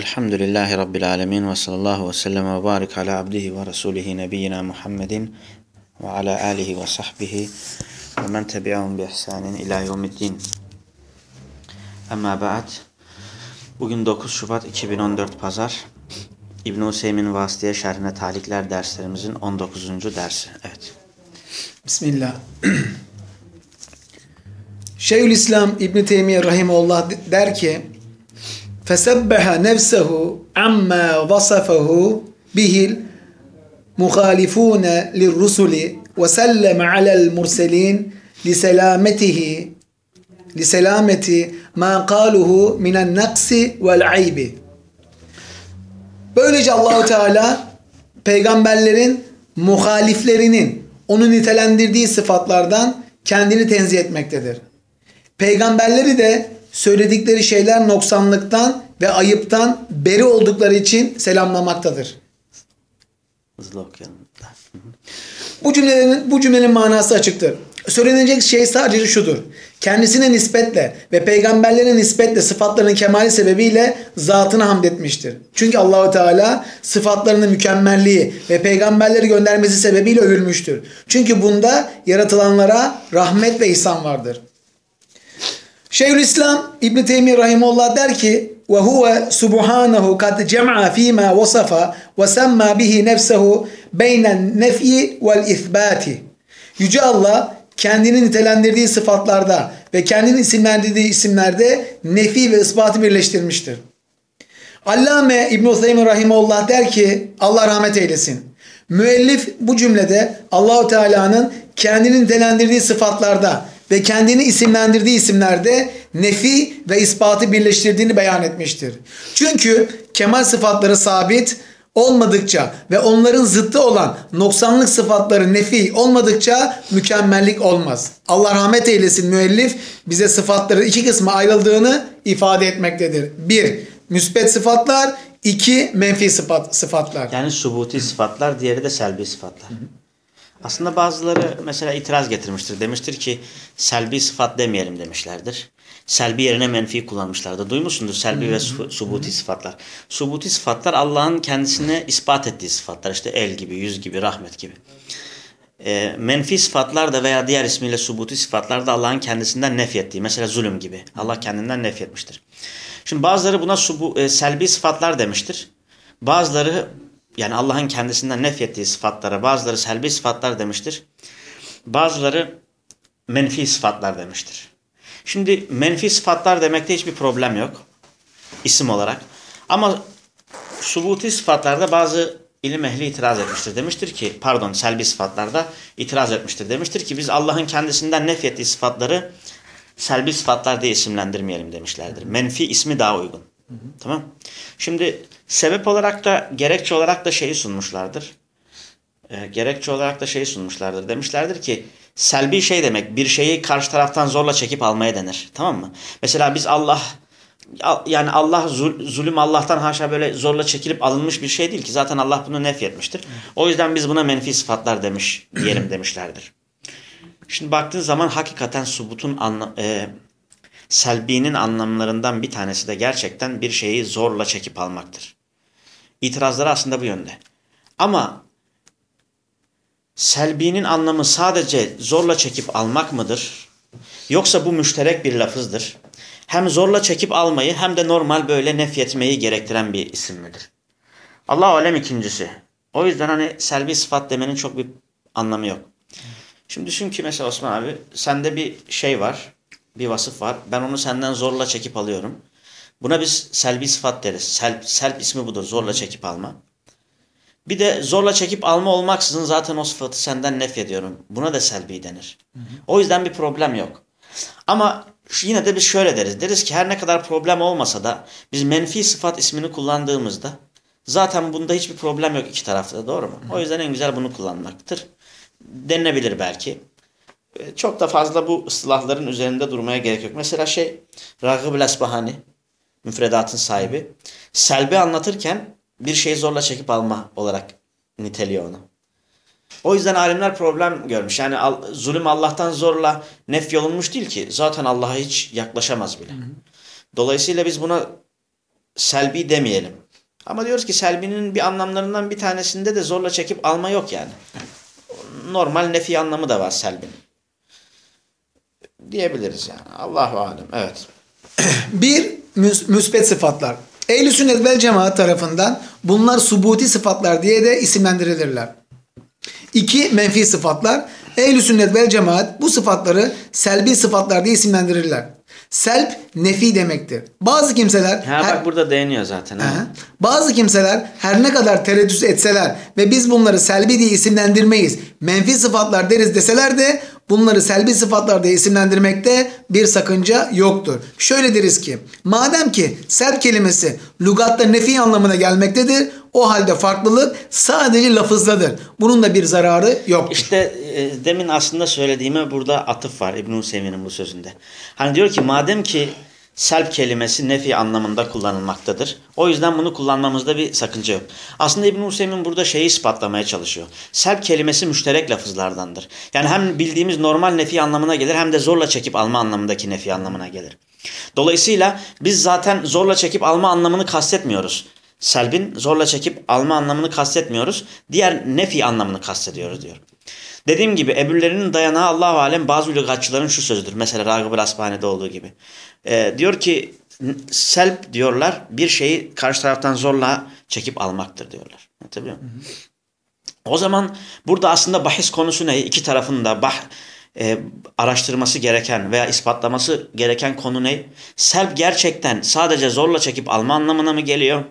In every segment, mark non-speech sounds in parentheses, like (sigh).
Elhamdülillahi Rabbil alemin ve sallallahu ve sellem ve barik ala abdihi ve rasulihi nebiyyina Muhammedin ve ala alihi ve sahbihi ve men tebi'ahum bi ihsanin ila yevmiddin. Amma ba'd. Bugün 9 Şubat 2014 Pazar. İbn-i Hüseyin Vasıtiye Şerhine Talikler derslerimizin 19. dersi. Evet. Bismillah. (clears throat) Şeyhülislam İbn Teymiye rahimehullah der ki: "Fesebbaha nefsehu amma vasafahu bihil muhalifun lirrusuli ve sellem alel murselin li selametihi li selameti ma qaluhu minen naqsi vel aybi." Böylece Allahu Teala peygamberlerin muhaliflerinin onu nitelendirdiği sıfatlardan kendini tenzih etmektedir. Peygamberleri de söyledikleri şeyler noksanlıktan ve ayıptan beri oldukları için selamlamaktadır. Hızlı okuyalım. Bu cümlelerin bu cümlenin manası açıktır. Söylenecek şey sadece şudur. Kendisine nispetle ve peygamberlerine nispetle sıfatlarının kemali sebebiyle zatına hamd etmiştir. Çünkü Allahu Teala sıfatlarının mükemmelliği ve peygamberleri göndermesi sebebiyle övülmüştür. Çünkü bunda yaratılanlara rahmet ve ihsan vardır. Şeyhülislam İbn Teymiyye rahimehullah der ki: "Ve huve subhanahu kad cem'a fîmâ vasafa ve semma bihi nefsehu beynen nefyi vel isbati." Yüce Allah kendini nitelendirdiği sıfatlarda ve kendini isimlendirdiği isimlerde nefi ve ispatı birleştirmiştir. Allame İbn-i Hüseyin Rahimullah der ki Allah rahmet eylesin. Müellif bu cümlede Allahu Teala'nın kendini nitelendirdiği sıfatlarda ve kendini isimlendirdiği isimlerde nefi ve ispatı birleştirdiğini beyan etmiştir. Çünkü kemal sıfatları sabit, olmadıkça ve onların zıttı olan noksanlık sıfatları nefi olmadıkça mükemmellik olmaz. Allah rahmet eylesin müellif bize sıfatların iki kısma ayrıldığını ifade etmektedir. Bir, müsbet sıfatlar, iki, menfi sıfat, sıfatlar. Yani subuti sıfatlar, diğeri de selbi sıfatlar. Aslında bazıları mesela itiraz getirmiştir. Demiştir ki selbi sıfat demeyelim demişlerdir. Selbi yerine menfi kullanmışlardır. Duymuşsundur selbi ve subuti sıfatlar. Subuti sıfatlar Allah'ın kendisine ispat ettiği sıfatlar. İşte el gibi, yüz gibi, rahmet gibi. E, menfi sıfatlar da veya diğer ismiyle subuti sıfatlar da Allah'ın kendisinden nefyettiği. Mesela zulüm gibi. Allah kendinden nefyetmiştir. Şimdi bazıları buna subu, e, selbi sıfatlar demiştir. Bazıları yani Allah'ın kendisinden nefyettiği sıfatlara bazıları selbi sıfatlar demiştir. Bazıları menfi sıfatlar demiştir. Şimdi menfi sıfatlar demekte hiçbir problem yok. isim olarak. Ama subuti sıfatlarda bazı ilim ehli itiraz etmiştir. Demiştir ki pardon selbi sıfatlarda itiraz etmiştir. Demiştir ki biz Allah'ın kendisinden nefyettiği sıfatları selbi sıfatlar diye isimlendirmeyelim demişlerdir. Menfi ismi daha uygun. Hı hı. Tamam. Şimdi sebep olarak da gerekçe olarak da şeyi sunmuşlardır. E, gerekçe olarak da şeyi sunmuşlardır. Demişlerdir ki selbi şey demek bir şeyi karşı taraftan zorla çekip almaya denir. Tamam mı? Mesela biz Allah yani Allah zul, zulüm Allah'tan haşa böyle zorla çekilip alınmış bir şey değil ki. Zaten Allah bunu nefyetmiştir. O yüzden biz buna menfi sıfatlar demiş diyelim (clears throat) demişlerdir. Şimdi baktığın zaman hakikaten subutun anla, e, selbinin anlamlarından bir tanesi de gerçekten bir şeyi zorla çekip almaktır. İtirazları aslında bu yönde. Ama selbinin anlamı sadece zorla çekip almak mıdır? Yoksa bu müşterek bir lafızdır. Hem zorla çekip almayı hem de normal böyle nefyetmeyi gerektiren bir isim midir? Allah alem ikincisi. O yüzden hani selbi sıfat demenin çok bir anlamı yok. Şimdi düşün ki mesela Osman abi sende bir şey var bir vasıf var. Ben onu senden zorla çekip alıyorum. Buna biz selbi sıfat deriz. Selb, selb ismi budur. Zorla çekip alma. Bir de zorla çekip alma olmaksızın zaten o sıfatı senden nef ediyorum. Buna da selbi denir. Hı hı. O yüzden bir problem yok. Ama yine de biz şöyle deriz. Deriz ki her ne kadar problem olmasa da biz menfi sıfat ismini kullandığımızda zaten bunda hiçbir problem yok iki tarafta doğru mu? Hı. O yüzden en güzel bunu kullanmaktır. Denilebilir belki. E, çok da fazla bu ıslahların üzerinde durmaya gerek yok. Mesela şey Ragıb Esbahani müfredatın sahibi selbi anlatırken bir şeyi zorla çekip alma olarak niteliyor onu. O yüzden alimler problem görmüş. Yani zulüm Allah'tan zorla nef yolunmuş değil ki. Zaten Allah'a hiç yaklaşamaz bile. Hı hı. Dolayısıyla biz buna selbi demeyelim. Ama diyoruz ki selbinin bir anlamlarından bir tanesinde de zorla çekip alma yok yani. Normal nefi anlamı da var selbin. Diyebiliriz yani. Allahu alem. Evet. Bir, müs- müsbet sıfatlar. Ehl-i sünnet vel cemaat tarafından bunlar subuti sıfatlar diye de isimlendirilirler. İki, menfi sıfatlar. Ehl-i sünnet vel cemaat bu sıfatları selbi sıfatlar diye isimlendirirler. Selb nefi demektir. Bazı kimseler Ha her- bak burada değiniyor zaten. ha. Aha. Bazı kimseler her ne kadar tereddüt etseler ve biz bunları selbi diye isimlendirmeyiz, menfi sıfatlar deriz deseler de bunları selbi sıfatlar diye isimlendirmekte bir sakınca yoktur. Şöyle deriz ki, madem ki selb kelimesi lügatta nefi anlamına gelmektedir, o halde farklılık sadece lafızdadır. Bunun da bir zararı yoktur. İşte e, demin aslında söylediğime burada atıf var İbn-i bu sözünde. Hani diyor ki madem ki selb kelimesi nefi anlamında kullanılmaktadır. O yüzden bunu kullanmamızda bir sakınca yok. Aslında İbn-i Hüseyin burada şeyi ispatlamaya çalışıyor. Selb kelimesi müşterek lafızlardandır. Yani hem bildiğimiz normal nefi anlamına gelir hem de zorla çekip alma anlamındaki nefi anlamına gelir. Dolayısıyla biz zaten zorla çekip alma anlamını kastetmiyoruz. Selbin zorla çekip alma anlamını kastetmiyoruz. Diğer nefi anlamını kastediyoruz diyor. Dediğim gibi ebürlerinin dayanağı Allah-u Alem bazı lügatçıların şu sözüdür. Mesela Ragıp Asbani'de olduğu gibi. Ee, diyor ki selb diyorlar bir şeyi karşı taraftan zorla çekip almaktır diyorlar. Anlatabiliyor muyum? O zaman burada aslında bahis konusu ne? İki tarafın da bah, e, araştırması gereken veya ispatlaması gereken konu ne? Selb gerçekten sadece zorla çekip alma anlamına mı geliyor?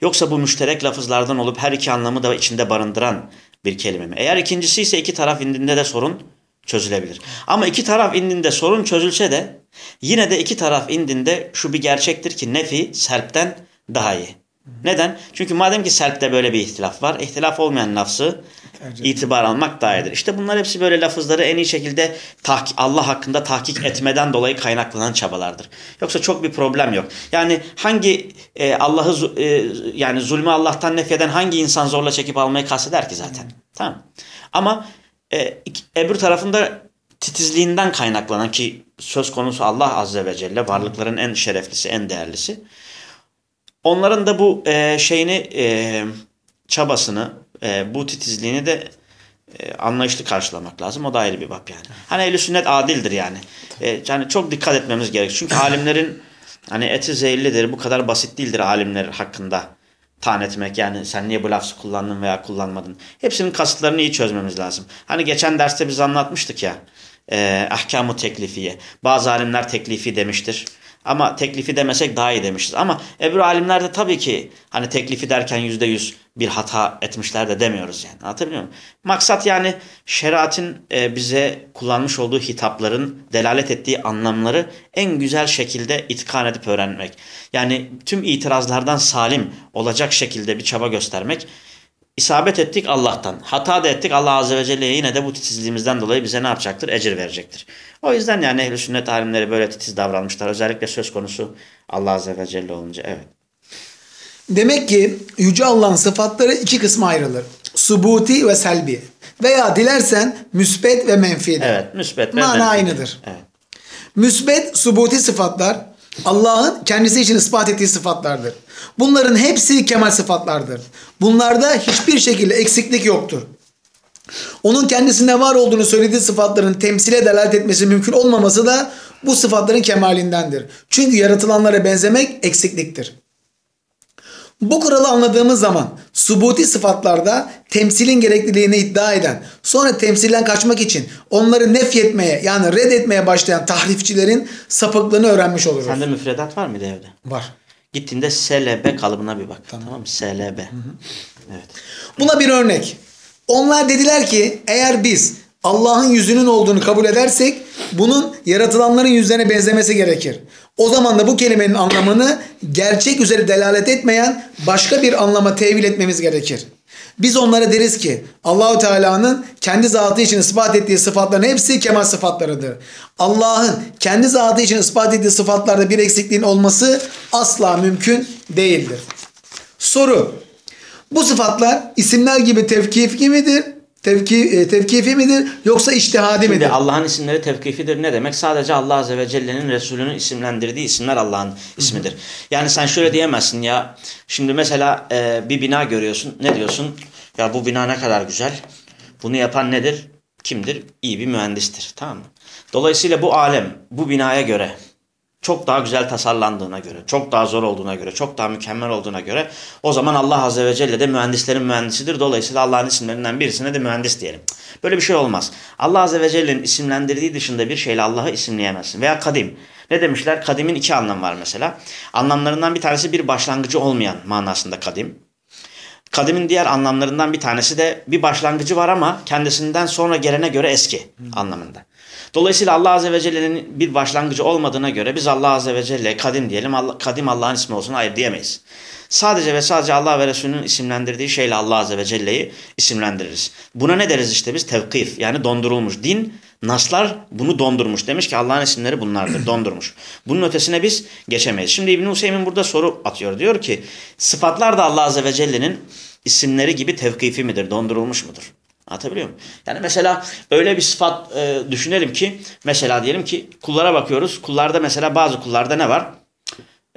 Yoksa bu müşterek lafızlardan olup her iki anlamı da içinde barındıran bir kelime mi? Eğer ikincisi ise iki taraf indinde de sorun çözülebilir. Ama iki taraf indinde sorun çözülse de yine de iki taraf indinde şu bir gerçektir ki nefi selpten daha iyi. Neden? Çünkü madem ki selpte böyle bir ihtilaf var, ihtilaf olmayan lafzı itibar almak daha iyidir. İşte bunlar hepsi böyle lafızları en iyi şekilde Allah hakkında tahkik etmeden dolayı kaynaklanan çabalardır. Yoksa çok bir problem yok. Yani hangi e, Allah'ı e, yani zulmü Allah'tan nefyeden hangi insan zorla çekip almayı kasteder ki zaten? Tamam. Ama e, öbür tarafında titizliğinden kaynaklanan ki söz konusu Allah azze ve celle varlıkların en şereflisi, en değerlisi. Onların da bu e, şeyini e, çabasını, e, bu titizliğini de e, anlayışlı karşılamak lazım. O da ayrı bir bab yani. Hani ehl sünnet adildir yani. E, yani çok dikkat etmemiz gerek. Çünkü alimlerin hani eti zehirlidir. Bu kadar basit değildir alimler hakkında tan etmek. Yani sen niye bu lafzı kullandın veya kullanmadın. Hepsinin kasıtlarını iyi çözmemiz lazım. Hani geçen derste biz anlatmıştık ya. E, ahkamı teklifiye. Bazı alimler teklifi demiştir. Ama teklifi demesek daha iyi demişiz. Ama öbür alimler de tabii ki hani teklifi derken yüzde yüz bir hata etmişler de demiyoruz yani. Anlatabiliyor muyum? Maksat yani şeriatın e, bize kullanmış olduğu hitapların delalet ettiği anlamları en güzel şekilde itkan edip öğrenmek. Yani tüm itirazlardan salim olacak şekilde bir çaba göstermek. İsabet ettik Allah'tan. Hata da ettik Allah Azze ve Celle'ye yine de bu titizliğimizden dolayı bize ne yapacaktır? Ecir verecektir. O yüzden yani ehl sünnet alimleri böyle titiz davranmışlar. Özellikle söz konusu Allah Azze ve Celle olunca. Evet. Demek ki Yüce Allah'ın sıfatları iki kısma ayrılır. Subuti ve selbi. Veya dilersen müsbet ve menfidir. Evet. Müsbet ve Mana menfi. aynıdır. Evet. Müsbet, subuti sıfatlar Allah'ın kendisi için ispat ettiği sıfatlardır. Bunların hepsi kemal sıfatlardır. Bunlarda hiçbir şekilde eksiklik yoktur. Onun kendisinde var olduğunu söylediği sıfatların temsile delalet etmesi mümkün olmaması da bu sıfatların kemalindendir. Çünkü yaratılanlara benzemek eksikliktir. Bu kuralı anladığımız zaman subuti sıfatlarda temsilin gerekliliğini iddia eden, sonra temsilden kaçmak için onları nefyetmeye yani reddetmeye başlayan tahrifçilerin sapıklığını öğrenmiş oluruz. Sende müfredat var mıydı evde? Var. Gittiğinde SLB kalıbına bir bak. Tamam, mı? SLB. Evet. Buna bir örnek. Onlar dediler ki eğer biz Allah'ın yüzünün olduğunu kabul edersek bunun yaratılanların yüzlerine benzemesi gerekir. O zaman da bu kelimenin anlamını gerçek üzere delalet etmeyen başka bir anlama tevil etmemiz gerekir. Biz onlara deriz ki Allahu Teala'nın kendi zatı için ispat ettiği sıfatların hepsi kemal sıfatlarıdır. Allah'ın kendi zatı için ispat ettiği sıfatlarda bir eksikliğin olması asla mümkün değildir. Soru. Bu sıfatlar isimler gibi tevkifli midir? Tevki, e, tevkifi midir yoksa içtihadi Şimdi midir? Allah'ın isimleri tevkifidir ne demek? Sadece Allah Azze ve Celle'nin Resulünün isimlendirdiği isimler Allah'ın ismidir. Yani sen şöyle diyemezsin ya. Şimdi mesela e, bir bina görüyorsun. Ne diyorsun? Ya bu bina ne kadar güzel. Bunu yapan nedir? Kimdir? İyi bir mühendistir. Tamam mı? Dolayısıyla bu alem bu binaya göre çok daha güzel tasarlandığına göre, çok daha zor olduğuna göre, çok daha mükemmel olduğuna göre o zaman Allah Azze ve Celle de mühendislerin mühendisidir. Dolayısıyla Allah'ın isimlerinden birisine de mühendis diyelim. Böyle bir şey olmaz. Allah Azze ve Celle'nin isimlendirdiği dışında bir şeyle Allah'ı isimleyemezsin. Veya kadim. Ne demişler? Kadimin iki anlamı var mesela. Anlamlarından bir tanesi bir başlangıcı olmayan manasında kadim. Kadimin diğer anlamlarından bir tanesi de bir başlangıcı var ama kendisinden sonra gelene göre eski anlamında. Dolayısıyla Allah Azze ve Celle'nin bir başlangıcı olmadığına göre biz Allah Azze ve Celle kadim diyelim. Allah, kadim Allah'ın ismi olsun hayır diyemeyiz. Sadece ve sadece Allah ve Resulünün isimlendirdiği şeyle Allah Azze ve Celle'yi isimlendiririz. Buna ne deriz işte biz? Tevkif yani dondurulmuş. Din, naslar bunu dondurmuş. Demiş ki Allah'ın isimleri bunlardır, (clears throat) dondurmuş. Bunun ötesine biz geçemeyiz. Şimdi İbn-i Hüseyin burada soru atıyor. Diyor ki sıfatlar da Allah Azze ve Celle'nin isimleri gibi tevkifi midir, dondurulmuş mudur? Anlatabiliyor muyum? Yani mesela öyle bir sıfat e, düşünelim ki mesela diyelim ki kullara bakıyoruz. Kullarda mesela bazı kullarda ne var?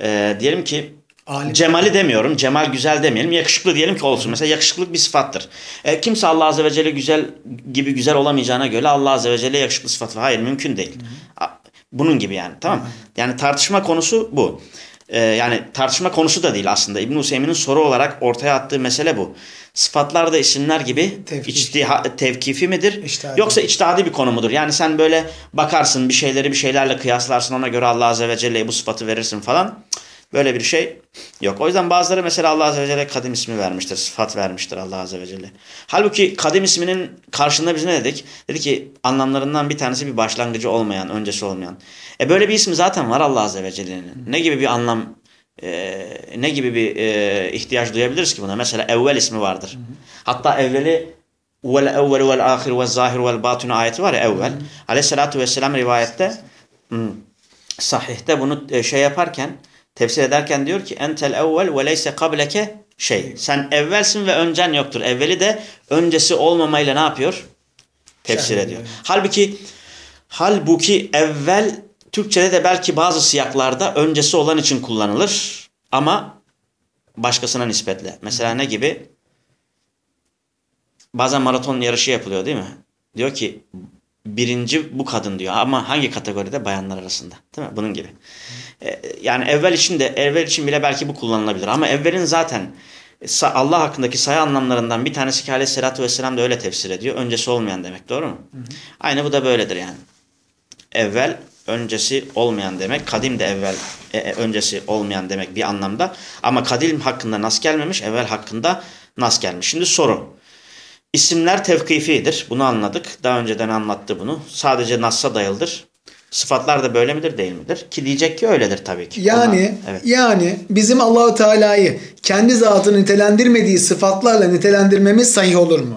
E, diyelim ki Alim. cemali demiyorum. Cemal güzel demeyelim. Yakışıklı diyelim ki olsun. Mesela yakışıklık bir sıfattır. E, kimse Allah Azze ve Celle güzel gibi güzel olamayacağına göre Allah Azze ve Celle yakışıklı sıfatı. Hayır mümkün değil. A- Bunun gibi yani tamam mı? Yani tartışma konusu bu. E, yani tartışma konusu da değil aslında. İbn Hüseyin'in soru olarak ortaya attığı mesele bu. Sıfatlar da isimler gibi Tevkif. içtiha- tevkifi midir? İçtihadi. Yoksa içtihadi bir konu mudur? Yani sen böyle bakarsın bir şeyleri bir şeylerle kıyaslarsın ona göre Allah Azze ve Celle'ye bu sıfatı verirsin falan. Cık, Böyle bir şey yok. O yüzden bazıları mesela Allah Azze ve Celle kadim ismi vermiştir. Sıfat vermiştir Allah Azze ve Celle. Halbuki kadim isminin karşında biz ne dedik? Dedi ki anlamlarından bir tanesi bir başlangıcı olmayan, öncesi olmayan. E böyle bir ismi zaten var Allah Azze ve Celle'nin. Ne gibi bir anlam e, ne gibi bir e, ihtiyaç duyabiliriz ki buna? Mesela evvel ismi vardır. Hatta evveli vel evvel vel ahir vel zahir vel batın ayeti var ya evvel. Aleyhissalatu vesselam rivayette hmm, sahihte bunu e, şey yaparken tefsir ederken diyor ki entel evvel ve leyse kableke şey. Sen evvelsin ve öncen yoktur. Evveli de öncesi olmamayla ne yapıyor? Tefsir Şerh ediyor. ediyor. Halbuki halbuki evvel Türkçede de belki bazı siyaklarda öncesi olan için kullanılır ama başkasına nispetle. Mesela ne gibi? Bazen maraton yarışı yapılıyor değil mi? Diyor ki birinci bu kadın diyor ama hangi kategoride bayanlar arasında değil mi bunun gibi Ee, yani evvel için de evvel için bile belki bu kullanılabilir ama evvelin zaten sa- Allah hakkındaki sayı anlamlarından bir tanesi ki aleyhissalatü vesselam da öyle tefsir ediyor öncesi olmayan demek doğru mu? Aynı bu da böyledir yani evvel öncesi olmayan demek kadim de evvel e, e, öncesi olmayan demek bir anlamda ama kadim hakkında nas gelmemiş evvel hakkında nas gelmiş şimdi soru İsimler tevkifidir. Bunu anladık. Daha önceden anlattı bunu. Sadece Nas'a dayalıdır. Sıfatlar da böyle midir değil midir? Ki diyecek ki öyledir tabii ki. Yani Onlar- evet. yani bizim Allahu Teala'yı kendi zatını nitelendirmediği sıfatlarla nitelendirmemiz sahih olur mu?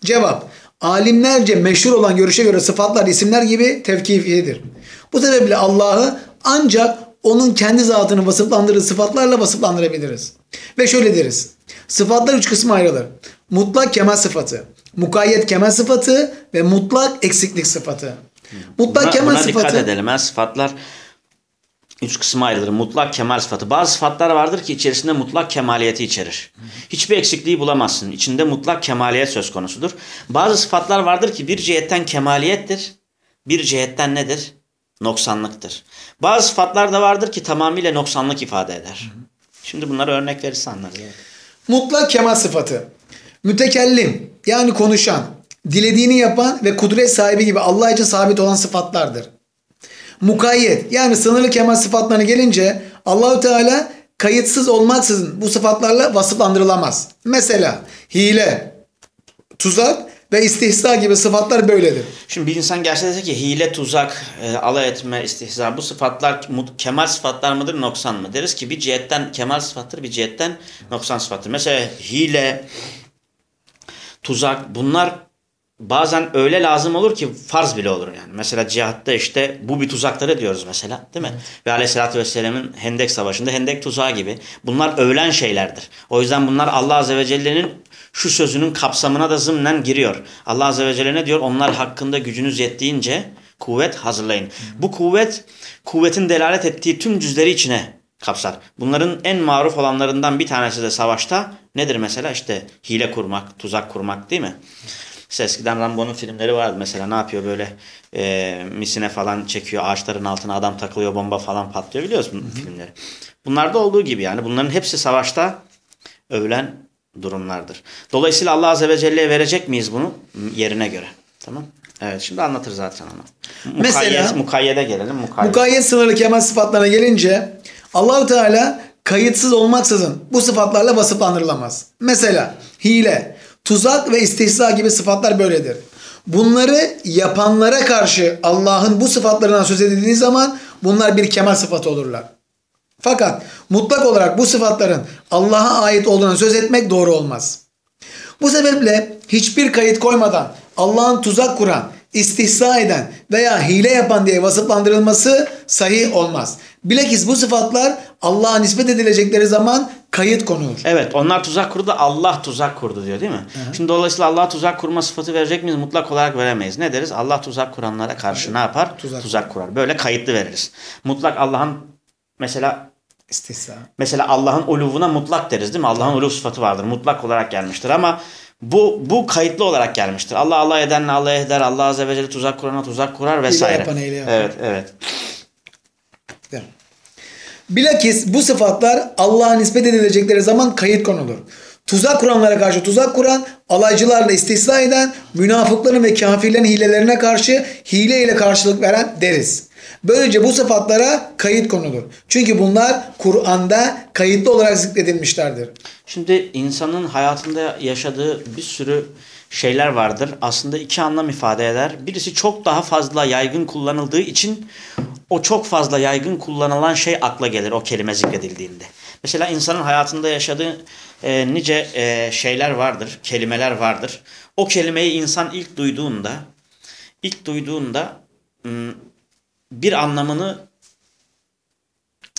Cevap: Alimlerce meşhur olan görüşe göre sıfatlar isimler gibi tevkifidir. Bu sebeple Allah'ı ancak onun kendi zatını vasıflandırdığı sıfatlarla vasıflandırabiliriz. Ve şöyle deriz. Sıfatlar üç kısma ayrılır. Mutlak kemal sıfatı, mukayyet kemal sıfatı ve mutlak eksiklik sıfatı. Mutlak Buna, kemal buna sıfatı dikkat edelim. Ha, sıfatlar üç kısma ayrılır. Mutlak kemal sıfatı. Bazı sıfatlar vardır ki içerisinde mutlak kemaliyeti içerir. Hiçbir eksikliği bulamazsın. İçinde mutlak kemaliyet söz konusudur. Bazı sıfatlar vardır ki bir cihetten kemaliyettir. Bir cihetten nedir? Noksanlıktır. Bazı sıfatlar da vardır ki tamamıyla noksanlık ifade eder. Şimdi bunlara örnek verirse anlarız. evet. Mutlak kemal sıfatı. Mütekellim yani konuşan, dilediğini yapan ve kudret sahibi gibi Allah için sabit olan sıfatlardır. Mukayyet yani sınırlı kemal sıfatlarına gelince Allahu Teala kayıtsız olmaksızın bu sıfatlarla vasıflandırılamaz. Mesela hile, tuzak ve istihza gibi sıfatlar böyledir. Şimdi bir insan gelse dese ki hile, tuzak, e, alay etme, istihza bu sıfatlar kemal sıfatlar mıdır, noksan mı? Deriz ki bir cihetten kemal sıfattır, bir cihetten noksan sıfattır. Mesela hile, tuzak bunlar bazen öyle lazım olur ki farz bile olur yani. Mesela cihatta işte bu bir tuzakları diyoruz mesela değil mi? Ve aleyhissalatü vesselam'ın Hendek Savaşı'nda Hendek tuzağı gibi. Bunlar övülen şeylerdir. O yüzden bunlar Allah Azze ve Celle'nin şu sözünün kapsamına da zımnen giriyor. Allah Azze ve Celle ne diyor? Onlar hakkında gücünüz yettiğince kuvvet hazırlayın. Bu kuvvet, kuvvetin delalet ettiği tüm cüzleri içine kapsar. Bunların en maruf olanlarından bir tanesi de savaşta nedir mesela? İşte hile kurmak, tuzak kurmak değil mi? İşte eskiden Rambo'nun filmleri vardı mesela ne yapıyor böyle e, misine falan çekiyor ağaçların altına adam takılıyor bomba falan patlıyor biliyorsun filmleri. Bunlarda olduğu gibi yani bunların hepsi savaşta övülen durumlardır. Dolayısıyla Allah Azze ve Celle'ye verecek miyiz bunu? Yerine göre. Tamam. Evet şimdi anlatır zaten onu. Mesela- Mukayyet, mukayyede gelelim. Mukayyet. Mukayyet sınırlı kemal sıfatlarına gelince Allahu Teala kayıtsız olmaksızın bu sıfatlarla vasıflandırılamaz. Mesela hile, tuzak ve istihza gibi sıfatlar böyledir. Bunları yapanlara karşı Allah'ın bu sıfatlarından söz edildiği zaman bunlar bir kemal sıfatı olurlar. Fakat mutlak olarak bu sıfatların Allah'a ait olduğuna söz etmek doğru olmaz. Bu sebeple hiçbir kayıt koymadan Allah'ın tuzak kuran, istihza eden veya hile yapan diye vasıflandırılması sahih olmaz. Bilakis bu sıfatlar Allah'a nispet edilecekleri zaman kayıt konulur. Evet onlar tuzak kurdu Allah tuzak kurdu diyor değil mi? Şimdi dolayısıyla Allah'a tuzak kurma sıfatı verecek miyiz? Mutlak olarak veremeyiz. Ne deriz? Allah tuzak kuranlara karşı ne yapar? Tuzak. Tuzak, kurar. Böyle kayıtlı veririz. Mutlak Allah'ın mesela İstihza. mesela Allah'ın uluvuna mutlak deriz değil mi? Allah'ın uluv sıfatı vardır. Mutlak olarak gelmiştir ama bu bu kayıtlı olarak gelmiştir. Allah Allah edenle Allah eder. Allah azze ve celle tuzak kurana tuzak kurar vesaire. yapana hile yapar. Evet, evet. Bilakis bu sıfatlar Allah'a nispet edilecekleri zaman kayıt konulur. Tuzak kuranlara karşı tuzak kuran, alaycılarla istihza eden, münafıkların ve kafirlerin hilelerine karşı hile ile karşılık veren deriz. Böylece bu sıfatlara kayıt konulur. Çünkü bunlar Kur'an'da kayıtlı olarak zikredilmişlerdir. Şimdi insanın hayatında yaşadığı bir sürü şeyler vardır. Aslında iki anlam ifade eder. Birisi çok daha fazla yaygın kullanıldığı için o çok fazla yaygın kullanılan şey akla gelir o kelime zikredildiğinde. Mesela insanın hayatında yaşadığı e, nice e, şeyler vardır, kelimeler vardır. O kelimeyi insan ilk duyduğunda, ilk duyduğunda bir anlamını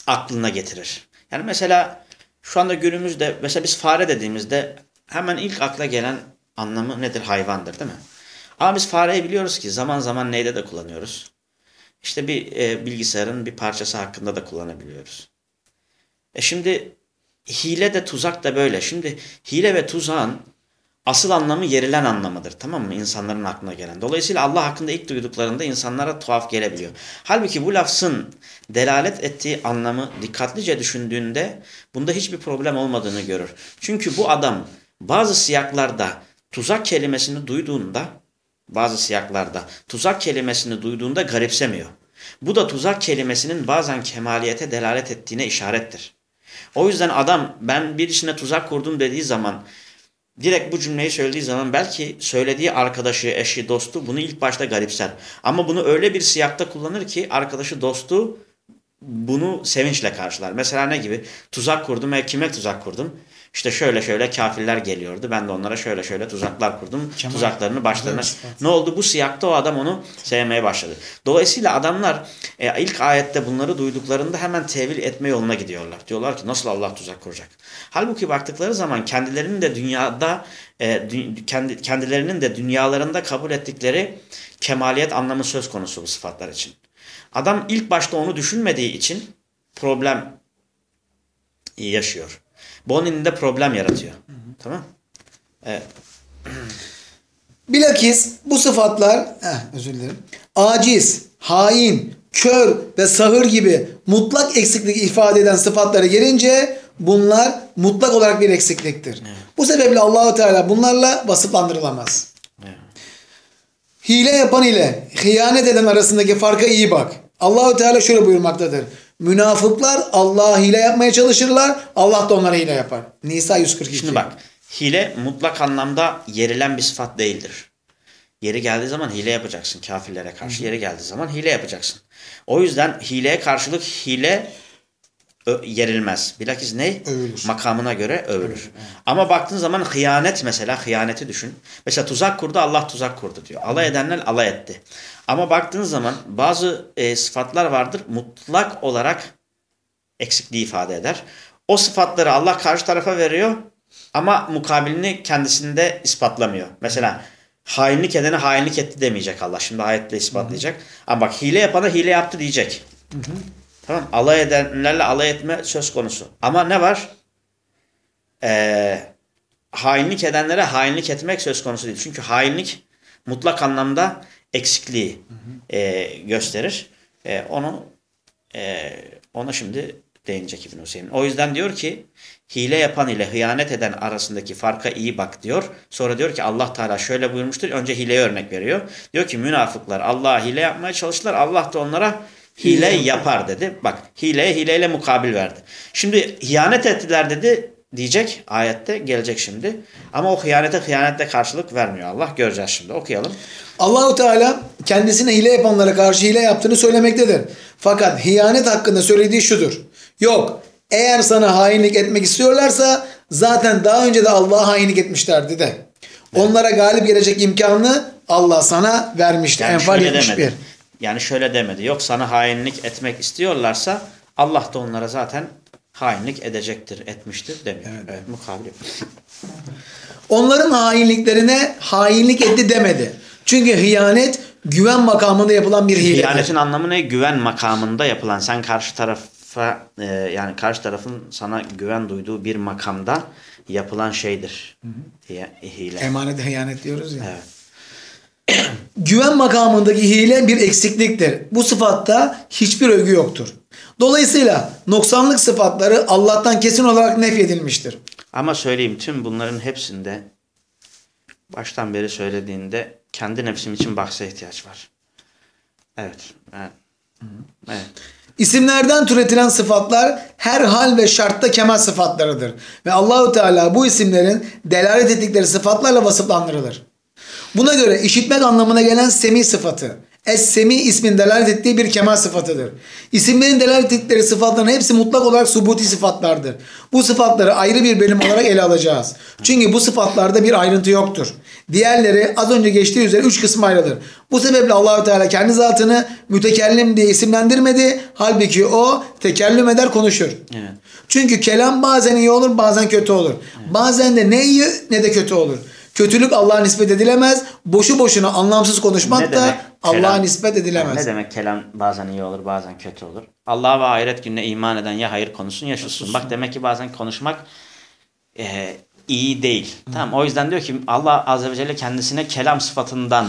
aklına getirir. Yani mesela şu anda günümüzde mesela biz fare dediğimizde hemen ilk akla gelen anlamı nedir? Hayvandır değil mi? Ama biz fareyi biliyoruz ki zaman zaman neyde de kullanıyoruz. İşte bir e, bilgisayarın bir parçası hakkında da kullanabiliyoruz. E şimdi hile de tuzak da böyle. Şimdi hile ve tuzağın asıl anlamı yerilen anlamıdır. Tamam mı? İnsanların aklına gelen. Dolayısıyla Allah hakkında ilk duyduklarında insanlara tuhaf gelebiliyor. Halbuki bu lafzın delalet ettiği anlamı dikkatlice düşündüğünde bunda hiçbir problem olmadığını görür. Çünkü bu adam bazı siyaklarda tuzak kelimesini duyduğunda bazı siyaklarda tuzak kelimesini duyduğunda garipsemiyor. Bu da tuzak kelimesinin bazen kemaliyete delalet ettiğine işarettir. O yüzden adam ben bir işine tuzak kurdum dediği zaman direkt bu cümleyi söylediği zaman belki söylediği arkadaşı, eşi, dostu bunu ilk başta garipser. Ama bunu öyle bir siyakta kullanır ki arkadaşı, dostu bunu sevinçle karşılar. Mesela ne gibi? Tuzak kurdum ve kime tuzak kurdum? İşte şöyle şöyle kafirler geliyordu. Ben de onlara şöyle şöyle tuzaklar kurdum. Kemal. Tuzaklarını başlarına... Ne oldu? Bu siyakta o adam onu sevmeye başladı. Dolayısıyla adamlar e, ilk ayette bunları duyduklarında hemen tevil etme yoluna gidiyorlar. Diyorlar ki nasıl Allah tuzak kuracak? Halbuki baktıkları zaman kendilerinin de dünyada e, kendi, kendilerinin de dünyalarında kabul ettikleri kemaliyet anlamı söz konusu bu sıfatlar için. Adam ilk başta onu düşünmediği için problem yaşıyor. Bu onun elinde problem yaratıyor. Tamam? Evet. Bilakis bu sıfatlar, heh, özür dilerim, aciz, hain, kör ve sahır gibi mutlak eksiklik ifade eden sıfatlara gelince bunlar mutlak olarak bir eksikliktir. Bu sebeple Allahu Teala bunlarla vasıflandırılamaz. Evet. Hile yapan ile hıyanet eden arasındaki farka iyi bak. Allahu Teala şöyle buyurmaktadır. Münafıklar Allah'a hile yapmaya çalışırlar. Allah da onlara hile yapar. Nisa 142. Şimdi bak hile mutlak anlamda yerilen bir sıfat değildir. Yeri geldiği zaman hile yapacaksın kafirlere karşı. Yeri geldiği zaman hile yapacaksın. O yüzden hileye karşılık hile yerilmez. Bilakis ne? Övülür. Makamına göre övülür. Ama baktığın zaman hıyanet mesela hıyaneti düşün. Mesela tuzak kurdu Allah tuzak kurdu diyor. Alay edenler alay etti. Ama baktığın zaman bazı e, sıfatlar vardır mutlak olarak eksikliği ifade eder. O sıfatları Allah karşı tarafa veriyor ama mukabilini kendisinde ispatlamıyor. Mesela hainlik edene hainlik etti demeyecek Allah. Şimdi ayetle ispatlayacak. Ama bak hile yapana hile yaptı diyecek. Tamam Alay edenlerle alay etme söz konusu. Ama ne var? Ee, hainlik edenlere hainlik etmek söz konusu değil. Çünkü hainlik mutlak anlamda eksikliği e, gösterir. E, onu e, ona şimdi değinecek İbn Hüseyin. O yüzden diyor ki hile yapan ile hıyanet eden arasındaki farka iyi bak diyor. Sonra diyor ki Allah Teala şöyle buyurmuştur. Önce hileye örnek veriyor. Diyor ki münafıklar Allah'a hile yapmaya çalıştılar. Allah da onlara hile yapar dedi. Bak hileye hileyle mukabil verdi. Şimdi hıyanet ettiler dedi diyecek ayette gelecek şimdi. Ama o hıyanete hıyanetle karşılık vermiyor Allah. Göreceğiz şimdi. Okuyalım. Allahu Teala kendisine hile yapanlara karşı hile yaptığını söylemektedir. Fakat hıyanet hakkında söylediği şudur. Yok eğer sana hainlik etmek istiyorlarsa zaten daha önce de Allah'a hainlik etmişlerdi de. Onlara galip gelecek imkanını Allah sana vermişti. Yani Enfal şöyle 71. demedi. Yani şöyle demedi. Yok sana hainlik etmek istiyorlarsa Allah da onlara zaten hainlik edecektir, etmiştir demiyor. Evet, mukabil. Onların hainliklerine hainlik etti demedi. Çünkü hıyanet güven makamında yapılan bir hiledir. Hıyanetin anlamı ne? Güven makamında yapılan. Sen karşı tarafa e, yani karşı tarafın sana güven duyduğu bir makamda yapılan şeydir. Hiye- Hile. Emanet hıyanet diyoruz ya. Evet. (clears throat) Güven makamındaki hile bir eksikliktir. Bu sıfatta hiçbir övgü yoktur. Dolayısıyla noksanlık sıfatları Allah'tan kesin olarak nefyedilmiştir. Ama söyleyeyim tüm bunların hepsinde baştan beri söylediğinde kendi nefsim için bahse ihtiyaç var. Evet. Evet. evet. İsimlerden türetilen sıfatlar her hal ve şartta kemal sıfatlarıdır. Ve Allahu Teala bu isimlerin delalet ettikleri sıfatlarla vasıflandırılır. Buna göre işitmek anlamına gelen semi sıfatı, Es-Semi ismin delalet ettiği bir kemal sıfatıdır. İsimlerin delalet ettikleri sıfatların hepsi mutlak olarak subuti sıfatlardır. Bu sıfatları ayrı bir bölüm olarak ele alacağız. Çünkü bu sıfatlarda bir ayrıntı yoktur. Diğerleri az önce geçtiği üzere üç kısma ayrılır. Bu sebeple Allahü Teala kendi zatını mütekellim diye isimlendirmedi. Halbuki o tekellüm eder konuşur. Evet. Çünkü kelam bazen iyi olur bazen kötü olur. Bazen de ne iyi ne de kötü olur. Kötülük Allah'a nispet edilemez. Boşu boşuna anlamsız konuşmak Ne da Allah'a nispet edilemez. Ne demek kelam bazen iyi olur bazen kötü olur. Allah'a ve ahiret gününe iman eden ya hayır konuşsun ya sussun. Bak demek ki bazen konuşmak e, iyi değil. Tamam o yüzden diyor ki Allah azze ve celle kendisine kelam sıfatından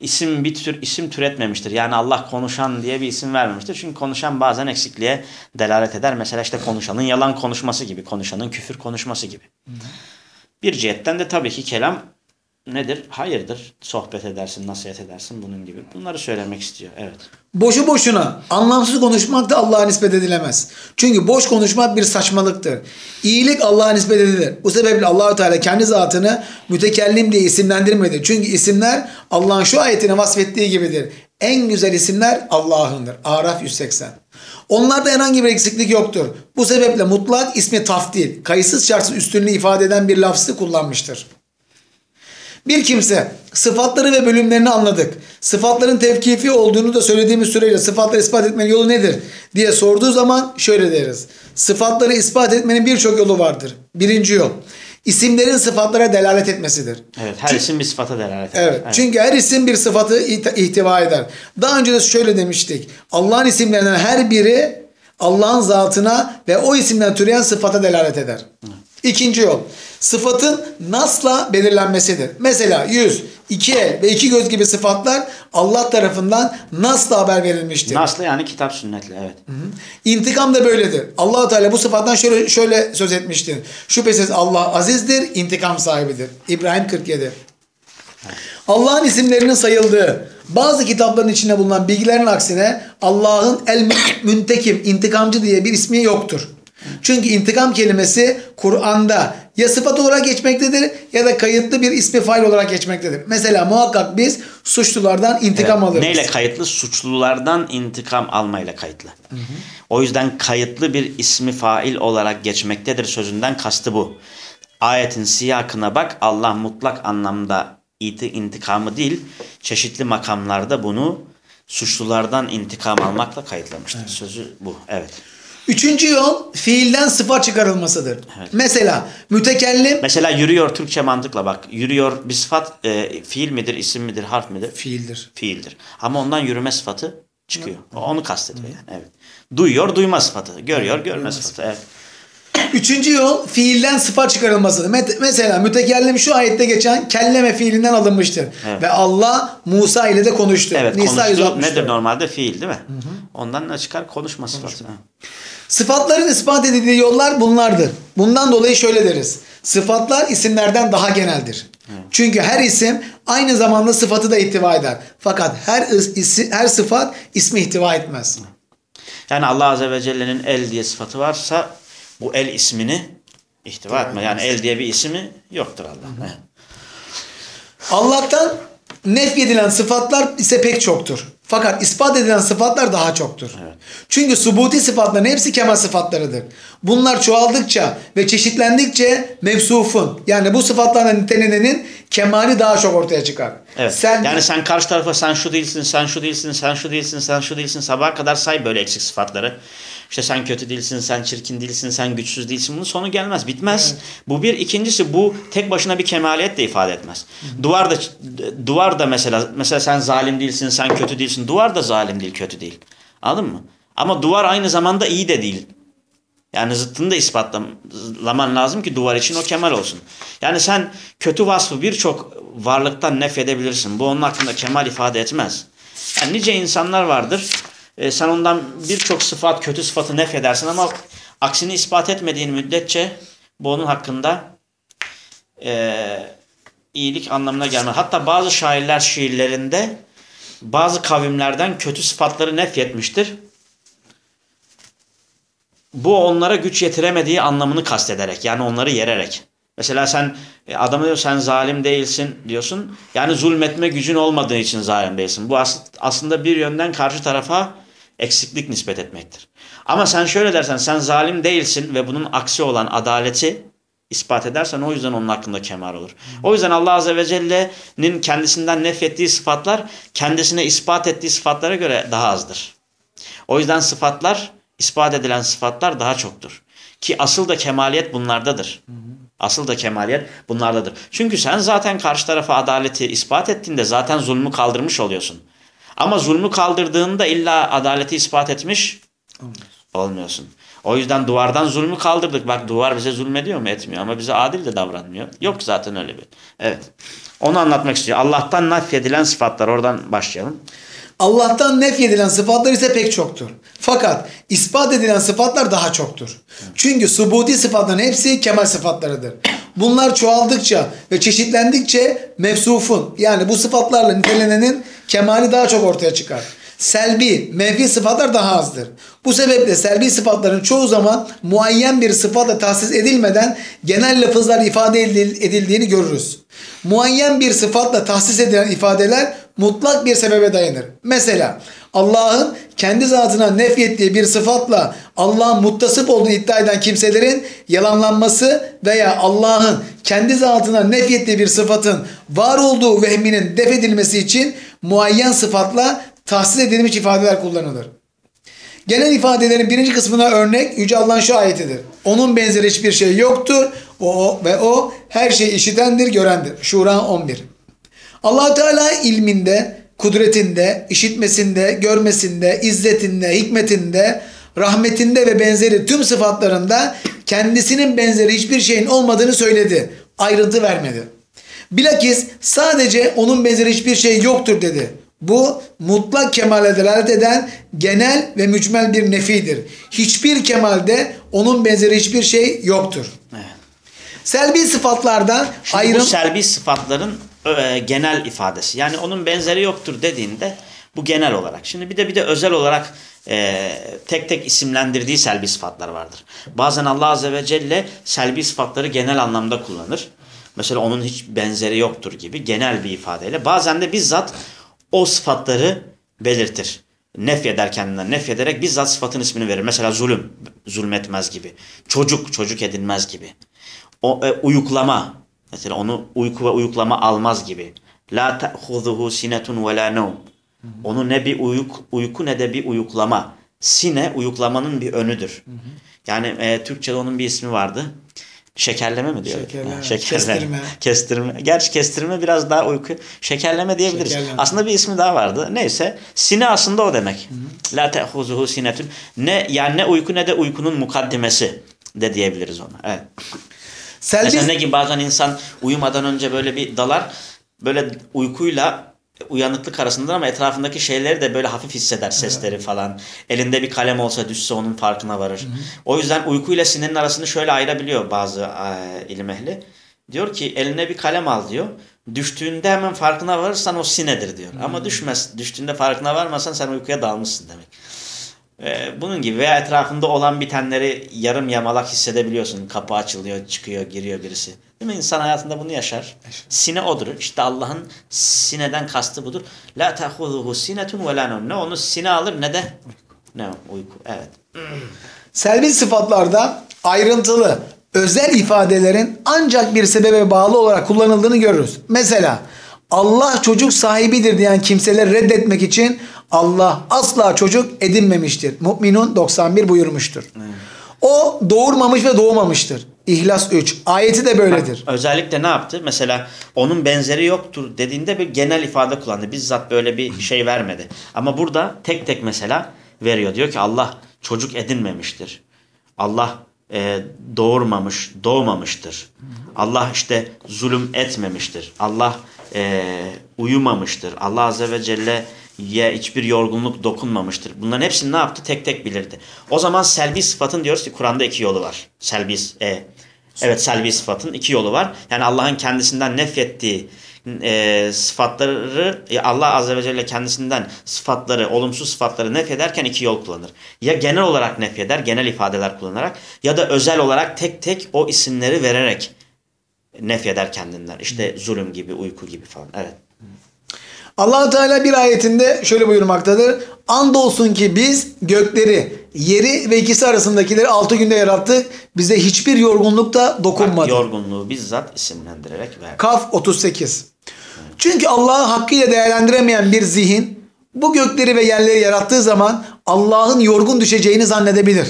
isim bir tür isim türetmemiştir. Yani Allah konuşan diye bir isim vermemiştir. Çünkü konuşan bazen eksikliğe delalet eder. Mesela işte konuşanın yalan konuşması gibi, konuşanın küfür konuşması gibi. Bir cihetten de tabii ki kelam nedir? Hayırdır. Sohbet edersin, nasihat edersin bunun gibi. Bunları söylemek istiyor. Evet. Boşu boşuna anlamsız konuşmak da Allah'a nispet edilemez. Çünkü boş konuşmak bir saçmalıktır. İyilik Allah'a nispet edilir. Bu sebeple Allahü Teala kendi zatını mütekellim diye isimlendirmedi. Çünkü isimler Allah'ın şu ayetine vasfettiği gibidir. En güzel isimler Allah'ındır. Araf 180. Onlarda herhangi bir eksiklik yoktur. Bu sebeple mutlak ismi taftil, kayıtsız şartsız üstünlüğü ifade eden bir lafzı kullanmıştır. Bir kimse sıfatları ve bölümlerini anladık. Sıfatların tevkifi olduğunu da söylediğimiz sürece sıfatları ispat etmenin yolu nedir diye sorduğu zaman şöyle deriz. Sıfatları ispat etmenin birçok yolu vardır. Birinci yol isimlerin sıfatlara delalet etmesidir. Evet. Her isim bir sıfata delalet eder. Evet, Çünkü her isim bir sıfatı ihtiva eder. Daha önce de şöyle demiştik. Allah'ın isimlerinden her biri Allah'ın zatına ve o isimden türeyen sıfata delalet eder. İkinci yol. Sıfatın nasla belirlenmesidir. Mesela yüz, iki el ve iki göz gibi sıfatlar Allah tarafından nasla haber verilmiştir. Naslı yani kitap sünnetle. Evet. İntikam da böyledir. Allahu Teala bu sıfattan şöyle şöyle söz etmiştir. Şüphesiz Allah azizdir, intikam sahibidir. İbrahim 47. Allah'ın isimlerinin sayıldığı bazı kitapların içinde bulunan bilgilerin aksine Allah'ın el (coughs) müntekim, intikamcı diye bir ismi yoktur. Çünkü intikam kelimesi Kur'an'da ya sıfat olarak geçmektedir ya da kayıtlı bir ismi fail olarak geçmektedir. Mesela muhakkak biz suçlulardan intikam alırız. Neyle kayıtlı? Suçlulardan intikam almayla kayıtlı. O yüzden kayıtlı bir ismi fail olarak geçmektedir sözünden kastı bu. Ayetin siyakına bak Allah mutlak anlamda iti intikamı değil çeşitli makamlarda bunu suçlulardan intikam almakla kayıtlamıştır. Sözü bu. Evet. Üçüncü yol fiilden sıfat çıkarılmasıdır. Evet. Mesela mütekellim Mesela yürüyor Türkçe mantıkla bak. Yürüyor bir sıfat e, fiil midir, isim midir, harf midir? fiildir. Fiildir. Ama ondan yürüme sıfatı çıkıyor. Onu kastediyor yani. Evet. Duyuyor, duyma sıfatı. Görüyor, görme sıfatı. Evet. Üçüncü yol fiilden sıfat çıkarılmasıdır. Met- Mesela mütekellim şu ayette geçen kelleme fiilinden alınmıştır. Evet. Ve Allah Musa ile de konuştu. Evet, Nisa konuştu 164. nedir normalde? Fiil değil mi? Ondan ne çıkar? Konuşma sıfatı. Sıfatların ispat edildiği yollar bunlardır. Bundan dolayı şöyle deriz. Sıfatlar isimlerden daha geneldir. Çünkü her isim aynı zamanda sıfatı da ihtiva eder. Fakat her is- isi- her sıfat ismi ihtiva etmez. Yani Allah Azze ve Celle'nin el diye sıfatı varsa bu el ismini ihtiva etme. Yani el diye bir ismi yoktur Allah'ın. Evet. Allah'tan nefyedilen sıfatlar ise pek çoktur. Fakat ispat edilen sıfatlar daha çoktur. Çünkü subuti sıfatların hepsi kemal sıfatlarıdır. Bunlar çoğaldıkça ve çeşitlendikçe mevsufun yani bu sıfatlarla nitelenenin kemali daha çok ortaya çıkar. Evet. Sen yani sen karşı tarafa sen şu değilsin, sen şu değilsin, sen şu değilsin, sen şu değilsin sabaha kadar say böyle eksik sıfatları. İşte sen kötü değilsin, sen çirkin değilsin, sen güçsüz değilsin. Bunun sonu gelmez, bitmez. Bu bir. ikincisi bu tek başına bir kemaliyet de ifade etmez. Duvar da duvar da mesela mesela sen zalim değilsin, sen kötü değilsin. Duvar da zalim değil, kötü değil. Anladın mı? Ama duvar aynı zamanda iyi de değil. Yani zıttını da ispatlaman lazım ki duvar için o kemal olsun. Yani sen kötü vasfı birçok varlıktan nef edebilirsin. Bu onun hakkında kemal ifade etmez. Yani nice insanlar vardır. E, sen ondan birçok sıfat, kötü sıfatı nef edersin ama aksini ispat etmediğin müddetçe bu onun hakkında e, iyilik anlamına gelmez. Hatta bazı şairler şiirlerinde bazı kavimlerden kötü sıfatları nef etmiştir bu onlara güç yetiremediği anlamını kastederek yani onları yererek. Mesela sen e, adamı diyor sen zalim değilsin diyorsun. Yani zulmetme gücün olmadığı için zalim değilsin. Bu as aslında bir yönden karşı tarafa eksiklik nispet etmektir. Ama sen şöyle dersen sen zalim değilsin ve bunun aksi olan adaleti ispat edersen o yüzden onun hakkında kemal olur. O yüzden Allah Azze ve Celle'nin kendisinden nefrettiği sıfatlar kendisine ispat ettiği sıfatlara göre daha azdır. O yüzden sıfatlar ispat edilen sıfatlar daha çoktur. Ki asıl da kemaliyet bunlardadır. Asıl da kemaliyet bunlardadır. Çünkü sen zaten karşı tarafa adaleti ispat ettiğinde zaten zulmü kaldırmış oluyorsun. Ama zulmü kaldırdığında illa adaleti ispat etmiş olmuyorsun. O yüzden duvardan zulmü kaldırdık. Bak duvar bize zulmediyor mu? Etmiyor. Ama bize adil de davranmıyor. Yok zaten öyle bir. Evet. Onu anlatmak istiyor. Allah'tan nafyedilen sıfatlar. Oradan başlayalım. Allah'tan nefyedilen sıfatlar ise pek çoktur. Fakat ispat edilen sıfatlar daha çoktur. Çünkü subuti sıfatların hepsi kemal sıfatlarıdır. Bunlar çoğaldıkça ve çeşitlendikçe mevsufun yani bu sıfatlarla nitelenenin kemali daha çok ortaya çıkar. Selbi, menfi sıfatlar daha azdır. Bu sebeple selbi sıfatların çoğu zaman muayyen bir sıfatla tahsis edilmeden genel lafızlar ifade edildiğini görürüz. Muayyen bir sıfatla tahsis edilen ifadeler mutlak bir sebebe dayanır. Mesela Allah'ın kendi zatına nefyettiği bir sıfatla Allah'ın muttasıp olduğunu iddia eden kimselerin yalanlanması veya Allah'ın kendi zatına nefyettiği bir sıfatın var olduğu vehminin def edilmesi için muayyen sıfatla tahsis edilmiş ifadeler kullanılır. Genel ifadelerin birinci kısmına örnek Yüce Allah'ın şu ayetidir. Onun benzeri hiçbir şey yoktur o ve o her şeyi işitendir, görendir. Şura 11. allah Teala ilminde, kudretinde, işitmesinde, görmesinde, izzetinde, hikmetinde, rahmetinde ve benzeri tüm sıfatlarında kendisinin benzeri hiçbir şeyin olmadığını söyledi. Ayrıntı vermedi. Bilakis sadece onun benzeri hiçbir şey yoktur dedi. Bu mutlak kemale delalet eden genel ve mücmel bir nefidir. Hiçbir kemalde onun benzeri hiçbir şey yoktur. Evet. Selbi sıfatlardan Şimdi ayrım... bu selbi sıfatların e, genel ifadesi. Yani onun benzeri yoktur dediğinde Bu genel olarak. Şimdi bir de bir de özel olarak e, tek tek isimlendirdiği selbi sıfatlar vardır. Bazen Allah Azze ve Celle selbi sıfatları genel anlamda kullanır. Mesela onun hiç benzeri yoktur gibi genel bir ifadeyle. Bazen de bizzat o sıfatları belirtir. Nef eder kendinden nef bizzat sıfatın ismini verir. Mesela zulüm, zulmetmez gibi. Çocuk, çocuk edinmez gibi. O e, uyuklama, mesela onu uyku ve uyuklama almaz gibi. La ta'khuzuhu sinetun ve la nevm. Onu ne bir uyuk, uyku ne de bir uyuklama. Sine uyuklamanın bir önüdür. Yani e, Türkçe'de onun bir ismi vardı. Şekerleme mi diyor? Şekerleme, Ha, şekerleme. kestirme. (laughs) Kestirme. Gerçi kestirme biraz daha uyku. Şekerleme diyebiliriz. Şekerleme. Aslında bir ismi daha vardı. Neyse. Sine aslında o demek. La te'huzuhu sinetun. Ne, yani ne uyku ne de uykunun mukaddimesi de diyebiliriz ona. Evet. Selbi Mesela ne gibi bazen insan uyumadan önce böyle bir dalar. Böyle uykuyla uyanıklık arasında ama etrafındaki şeyleri de böyle hafif hisseder sesleri falan. Elinde bir kalem olsa düşse onun farkına varır. O yüzden uykuyla sinenin arasını şöyle ayırabiliyor bazı e, ilim ehli. Diyor ki eline bir kalem al diyor. Düştüğünde hemen farkına varırsan o sinedir diyor. Ama düşmez. Düştüğünde farkına varmasan sen uykuya dalmışsın demek. Ee, bunun gibi veya etrafında olan bitenleri yarım yamalak hissedebiliyorsun. Kapı açılıyor, çıkıyor, giriyor birisi. Değil mi? İnsan hayatında bunu yaşar. Sine odur. İşte Allah'ın sineden kastı budur. La ta'khuzuhu sinetun ve la. Ne onu sine alır ne de ne uyku. Evet. Selbi sıfatlarda ayrıntılı, özel ifadelerin ancak bir sebebe bağlı olarak kullanıldığını görürüz. Mesela Allah çocuk sahibidir diyen kimseleri reddetmek için Allah asla çocuk edinmemiştir. Müminun 91 buyurmuştur. O doğurmamış ve doğmamıştır. İhlas 3. Ayeti de böyledir. Özellikle ne yaptı? Mesela onun benzeri yoktur dediğinde bir genel ifade kullandı. Bizzat böyle bir şey vermedi. Ama burada tek tek mesela veriyor. Diyor ki Allah çocuk edinmemiştir. Allah e, doğurmamış, doğmamıştır. Allah işte zulüm etmemiştir. Allah e, uyumamıştır. Allah Azze ve Celle'ye hiçbir yorgunluk dokunmamıştır. Bunların hepsini ne yaptı? Tek tek bilirdi. O zaman selbi sıfatın diyoruz ki Kur'an'da iki yolu var. Selbi, e, evet selbi sıfatın iki yolu var. Yani Allah'ın kendisinden nefrettiği e, sıfatları e, Allah Azze ve Celle kendisinden sıfatları, olumsuz sıfatları nefyederken iki yol kullanır. Ya genel olarak nefyeder, genel ifadeler kullanarak ya da özel olarak tek tek o isimleri vererek nefyeder kendinden. İşte zulüm gibi, uyku gibi falan. Evet. allah Teala bir ayetinde şöyle buyurmaktadır. Andolsun ki biz gökleri, yeri ve ikisi arasındakileri altı günde yarattık. Bize hiçbir yorgunluk da dokunmadı. Yorgunluğu bizzat isimlendirerek verdi. Kaf 38. Çünkü Allah'ı hakkıyla değerlendiremeyen bir zihin bu gökleri ve yerleri yarattığı zaman Allah'ın yorgun düşeceğini zannedebilir.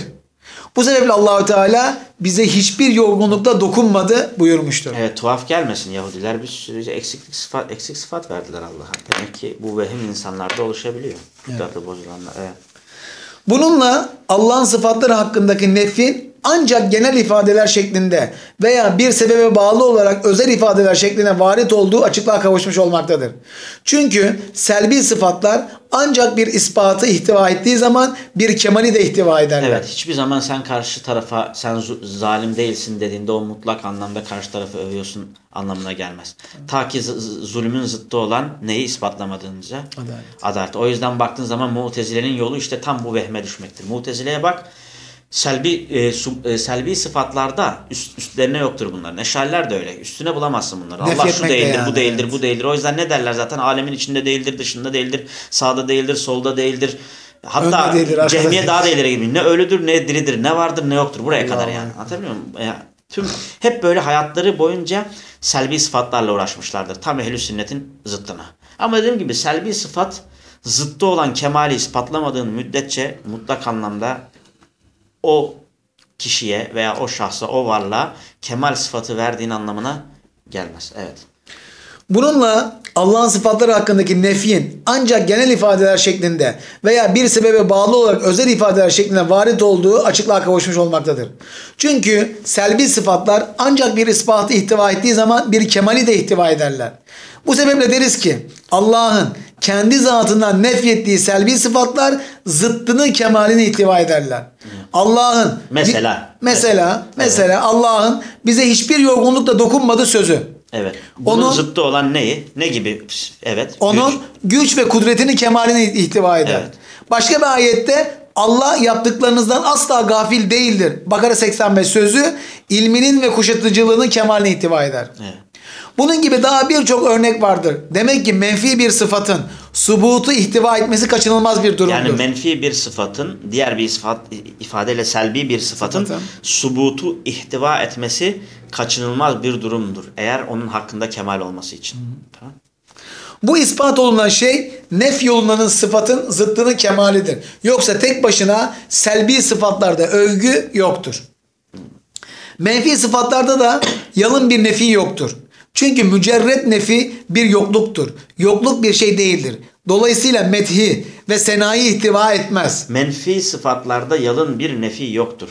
Bu sebeple Allahü Teala bize hiçbir yorgunlukta dokunmadı buyurmuştur. Evet tuhaf gelmesin Yahudiler bir sürü eksiklik sıfat, eksik sıfat verdiler Allah'a. Demek ki bu vehim insanlarda oluşabiliyor. Fıtratı bozulanlar. Evet. Bununla Allah'ın sıfatları hakkındaki nefin ancak genel ifadeler şeklinde veya bir sebebe bağlı olarak özel ifadeler şeklinde varit olduğu açıklığa kavuşmuş olmaktadır. Çünkü selbi sıfatlar ancak bir ispatı ihtiva ettiği zaman bir kemali de ihtiva ederler. Evet hiçbir zaman sen karşı tarafa sen zalim değilsin dediğinde o mutlak anlamda karşı tarafı övüyorsun anlamına gelmez. Ta ki zulmün zıttı olan neyi ispatlamadığınca Adalet. adalet. O yüzden baktığın zaman Mutezile'nin yolu işte tam bu vehme düşmektir. Mutezile'ye bak selbi e, su- e, selbi sıfatlarda üst, üstlerine yoktur bunların. Eşariler de öyle. Üstüne bulamazsın bunları. Allah şu değildir, yani, bu değildir, evet. bu değildir. O yüzden ne derler zaten? Alemin içinde değildir, dışında değildir, sağda değildir, solda değildir. Hatta Önde değildir, cehmiye değildir. daha da ileri gibi. Ne ölüdür ne diridir, ne vardır ne yoktur. Buraya kadar Allah yani. Anlatabiliyor muyum? Ya, tüm hep böyle hayatları boyunca selbi sıfatlarla uğraşmışlardır. Tam ehl sünnetin zıttına. Ama dediğim gibi selbi sıfat zıttı olan kemali ispatlamadığın müddetçe mutlak anlamda o kişiye veya o şahsa, o varlığa kemal sıfatı verdiğin anlamına gelmez. Evet. Bununla Allah'ın sıfatları hakkındaki nefyin ancak genel ifadeler şeklinde veya bir sebebe bağlı olarak özel ifadeler şeklinde varit olduğu açıklığa kavuşmuş olmaktadır. Çünkü selbi sıfatlar ancak bir ispatı ihtiva ettiği zaman bir kemali de ihtiva ederler. Bu sebeple deriz ki Allah'ın kendi zatından nefyettiği selbi sıfatlar zıttını kemalini ihtiva ederler. Allah'ın Mesela. mesela mesela Allah'ın bize hiçbir yorgunlukla dokunmadı sözü. Evet. Bunun Onun- zıttı olan neyi? Ne gibi? Evet. Onun güç. güç, ve kudretini kemaline ihtiva eder. Evet. Başka bir ayette Allah yaptıklarınızdan asla gafil değildir. Bakara 85 sözü ilminin ve kuşatıcılığının kemaline ihtiva eder. Evet. Bunun gibi daha birçok örnek vardır. Demek ki menfi bir sıfatın subutu ihtiva etmesi kaçınılmaz bir durumdur. Yani menfi bir sıfatın diğer bir sıfat ifadeyle selbi bir sıfatın Sıfatın. subutu ihtiva etmesi kaçınılmaz bir durumdur. Eğer onun hakkında kemal olması için. Tamam. Bu ispat olunan şey nef yolunanın sıfatın zıttının kemalidir. Yoksa tek başına selbi sıfatlarda övgü yoktur. Menfi sıfatlarda da yalın bir nefi yoktur. Çünkü mücerret nefi bir yokluktur. Yokluk bir şey değildir. Dolayısıyla methi ve senayı ihtiva etmez. Menfi sıfatlarda yalın bir nefi yoktur.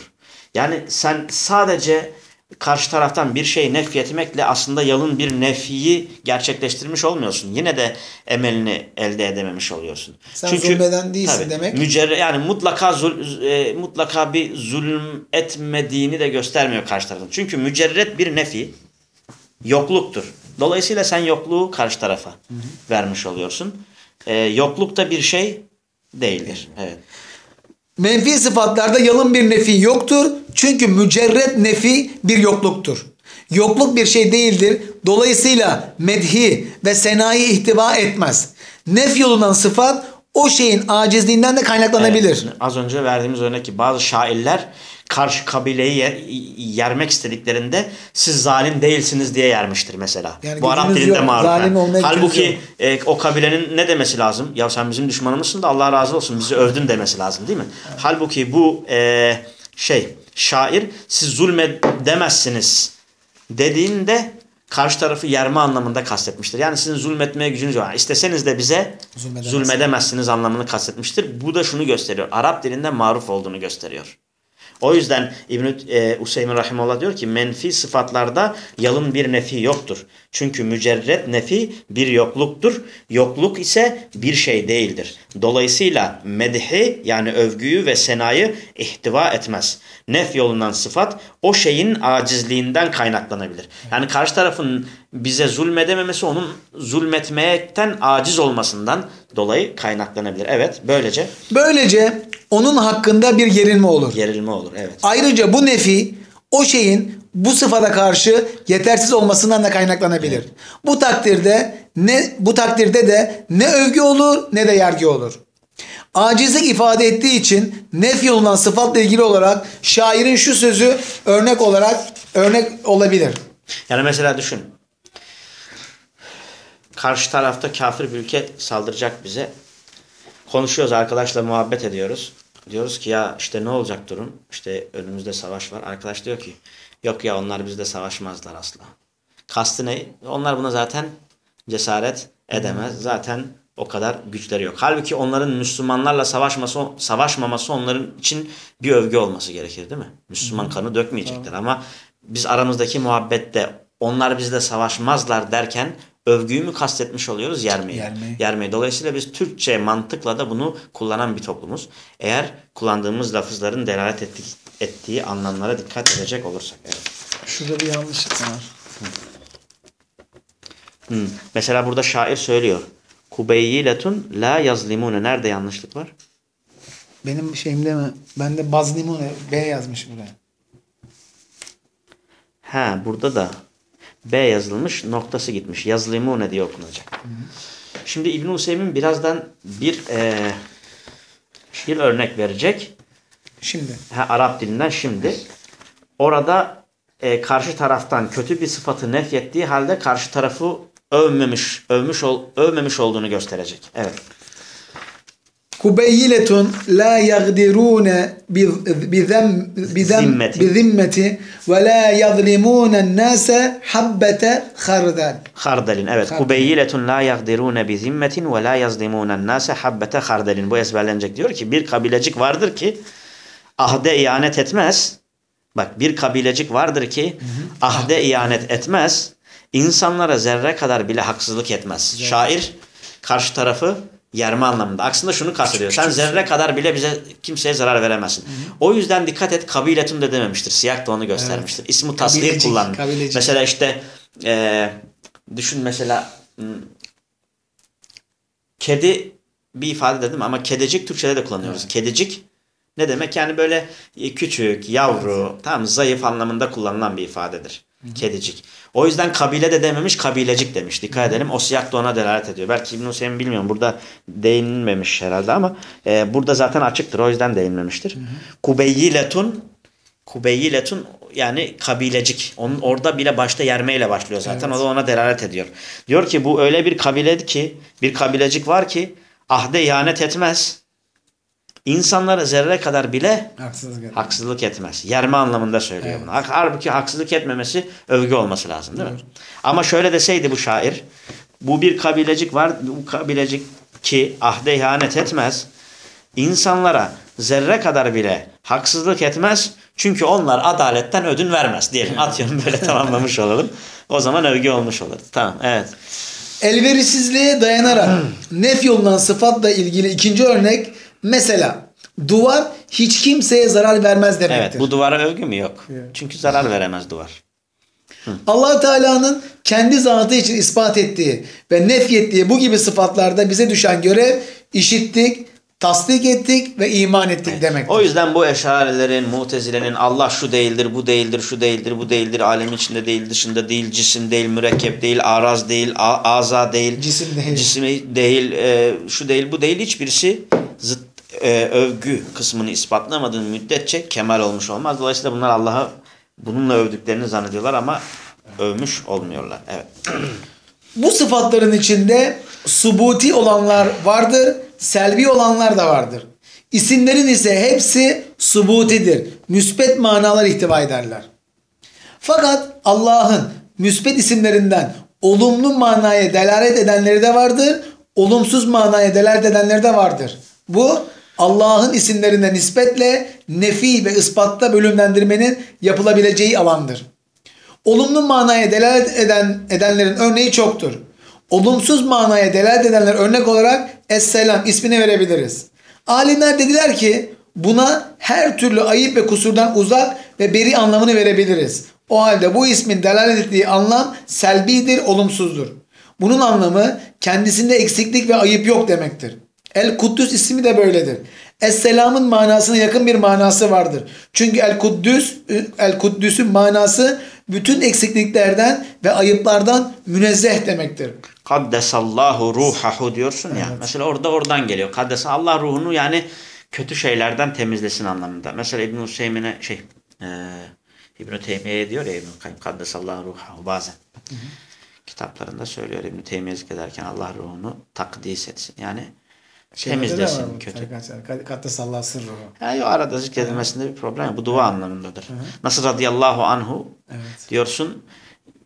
Yani sen sadece karşı taraftan bir şey nefyetmekle aslında yalın bir nefiyi gerçekleştirmiş olmuyorsun. Yine de emelini elde edememiş oluyorsun. Sen zulmeden değilsin demek. Mücerre, yani mutlaka zul, e, mutlaka bir zulüm etmediğini de göstermiyor karşı tarafın. Çünkü mücerret bir nefi yokluktur. Dolayısıyla sen yokluğu karşı tarafa vermiş oluyorsun. E, yokluk da bir şey değildir. Evet. Menfi sıfatlarda yalın bir nefi yoktur. Çünkü mücerret nefi bir yokluktur. Yokluk bir şey değildir. Dolayısıyla medhi ve senayı ihtiva etmez. Nef yolundan sıfat o şeyin acizliğinden de kaynaklanabilir. Evet, az önce verdiğimiz örnek ki bazı şairler karşı kabileyi yer- yermek istediklerinde siz zalim değilsiniz diye yermiştir mesela. Yani Bu Arap dilinde maruf. Halbuki e, o kabilenin ne demesi lazım? Ya sen bizim düşmanımızsın da Allah razı olsun bizi övdün demesi lazım değil mi? Halbuki bu e, şey şair siz zulmedemezsiniz dediğinde karşı tarafı yerme anlamında kastetmiştir. Yani sizin zulmetmeye gücünüz yok. Yani İsteseniz de bize Zulmedemezsiniz. zulmedemezsiniz anlamını kastetmiştir. Bu da şunu gösteriyor. Arap dilinde maruf olduğunu gösteriyor. O yüzden İbn-i e, Rahimullah diyor ki menfi sıfatlarda yalın bir nefi yoktur. Çünkü mücerret nefi bir yokluktur. Yokluk ise bir şey değildir. Dolayısıyla medhi yani övgüyü ve senayı ihtiva etmez. Nef yolundan sıfat o şeyin acizliğinden kaynaklanabilir. Yani karşı tarafın bize zulmedememesi onun zulmetmekten aciz olmasından dolayı kaynaklanabilir. Evet böylece Böylece onun hakkında bir gerilme olur. gerilme olur. Evet. Ayrıca bu nefi o şeyin bu sıfata karşı yetersiz olmasından da kaynaklanabilir. Bu takdirde ne bu takdirde de ne övgü olur ne de yergi olur. Acizlik ifade ettiği için nef yolundan sıfatla ilgili olarak şairin şu sözü örnek olarak örnek olabilir. Yani mesela düşün. Karşı tarafta kafir bir ülke saldıracak bize. Konuşuyoruz arkadaşla muhabbet ediyoruz. Diyoruz ki ya işte ne olacak durum? İşte önümüzde savaş var. Arkadaş diyor ki yok ya onlar bizde savaşmazlar asla. Kastı ne? Onlar buna zaten cesaret edemez. Zaten o kadar güçleri yok. Halbuki onların Müslümanlarla savaşması, savaşmaması onların için bir övgü olması gerekir değil mi? Müslüman kanı dökmeyecekler ama biz aramızdaki muhabbette onlar bizle savaşmazlar derken övgüyü mü kastetmiş oluyoruz yermeyi? Yermeyi. Yermeyi. Dolayısıyla biz Türkçe mantıkla da bunu kullanan bir toplumuz. Eğer kullandığımız lafızların delalet ettik, ettiği anlamlara dikkat edecek olursak. Evet. Şurada bir yanlışlık var. Hmm. Mesela burada şair söylüyor. Kubeyyiletun la yazlimune. Nerede yanlışlık var? Benim şeyimde mi? Ben de bazlimune B yazmış buraya. Ha burada da B yazılmış noktası gitmiş. Yazlimune diye okunacak. Şimdi İbn Hüseyin birazdan bir e, bir örnek verecek. Şimdi Ha, Arap dilinden şimdi. Orada e, karşı taraftan kötü bir sıfatı nefyettiği halde karşı tarafı övmemiş, övmüş ol, övmemiş olduğunu gösterecek. Evet. Kubeyyiletun la yagdirune bizimmeti ve la yazlimune nase habbete hardal. Hardalin evet. Kubeyyiletun la yagdirune bi zimmetin ve la yazlimunen nase habbete hardalin. Bu ezberlenecek diyor ki bir kabilecik vardır ki ahde ihanet etmez. Bak bir kabilecik vardır ki ahde ihanet etmez. İnsanlara zerre kadar bile haksızlık etmez. Şair karşı tarafı yerme anlamında. Aslında şunu kastediyor. Sen zerre kadar bile bize kimseye zarar veremezsin. O yüzden dikkat et kabiletun de dememiştir. Siyah da onu göstermiştir. İsmi tasvir Kabilecik, kullanmış. kabilecik. Mesela işte e, düşün mesela kedi bir ifade dedim ama kedicik Türkçe'de de kullanıyoruz. Kedicik ne demek? Yani böyle e, küçük, yavru, tamam zayıf anlamında kullanılan bir ifadedir. Kedicik. O yüzden kabile de dememiş, kabilecik demiş. Dikkat edelim. O siyah da ona delalet ediyor. Belki İbn Hüseyin bilmiyorum. Burada değinmemiş herhalde ama e, burada zaten açıktır. O yüzden değinmemiştir. Kubeyyiletun Kubeyyiletun yani kabilecik. Onun orada bile başta yermeyle başlıyor zaten. Evet. O da ona delalet ediyor. Diyor ki bu öyle bir kabile ki, bir kabilecik var ki ahde ihanet etmez. İnsanlara zerre kadar bile Haksızlık etme. haksızlık etmez. Yerme anlamında söylüyor bunu. Hak- Halbuki haksızlık etmemesi övgü olması lazım değil mi? Ama şöyle deseydi bu şair, bu bir kabilecik var, bu kabilecik ki ahde ihanet etmez. İnsanlara zerre kadar bile haksızlık etmez. Çünkü onlar adaletten ödün vermez diyelim. Atıyorum böyle tamamlamış olalım. O zaman övgü olmuş olur. Tamam evet. Elverişsizliğe dayanarak (clears throat) nef yolunan sıfatla ilgili ikinci örnek mesela duvar hiç kimseye zarar vermez demektir. Evet bu duvara övgü mü yok? Çünkü zarar veremez duvar. allah Teala'nın kendi zatı için ispat ettiği ve nefyettiği bu gibi sıfatlarda bize düşen görev işittik, tasdik ettik ve iman ettik demektir. O yüzden bu eşarilerin, mutezilenin Allah şu değildir, bu değildir, şu değildir, bu değildir, alemin içinde değil, dışında değil, cisim değil, mürekkep değil, araz değil, aza değil, Cisim değil. cismi değil, e, şu değil, bu değil hiçbirisi zıt e, övgü kısmını ispatlamadığın müddetçe kemal olmuş olmaz. Dolayısıyla bunlar Allah'ı bununla övdüklerini zannediyorlar ama övmüş olmuyorlar. Evet. Bu sıfatların içinde subuti olanlar vardır, selvi olanlar da vardır. İsimlerin ise hepsi subutidir. Müspet manalar ihtiva ederler. Fakat Allah'ın müspet isimlerinden olumlu manaya delalet edenleri de vardır, olumsuz manaya delalet edenleri de vardır. Bu Allah'ın isimlerine nispetle nefi ve ispatta bölümlendirmenin yapılabileceği alandır. Olumlu manaya delalet eden edenlerin örneği çoktur. Olumsuz manaya delalet edenler örnek olarak Esselam ismini verebiliriz. Alimler dediler ki buna her türlü ayıp ve kusurdan uzak ve beri anlamını verebiliriz. O halde bu ismin delalet ettiği anlam selbidir, olumsuzdur. Bunun anlamı kendisinde eksiklik ve ayıp yok demektir. El Kuddüs ismi de böyledir. Esselam'ın manasına yakın bir manası vardır. Çünkü El Kuddüs El Kuddüs'ün manası bütün eksikliklerden ve ayıplardan münezzeh demektir. Kaddesallahu ruhahu diyorsun ya. Mesela orada oradan geliyor. Kaddesa Allah ruhunu yani kötü şeylerden temizlesin anlamında. Mesela İbn Hüseyin'e şey e, İbn Teymiye diyor ya İbn Kayyim Kaddesallahu ruhahu bazen. Kitaplarında söylüyor İbn Teymiye zikrederken Allah ruhunu takdis etsin. Yani temizlesin kötü. Kaddesallahu sırruhu. Yani o arada zikredilmesinde bir problem yok. Bu dua anlamındadır. Nasıl radıyallahu anhu Evet. diyorsun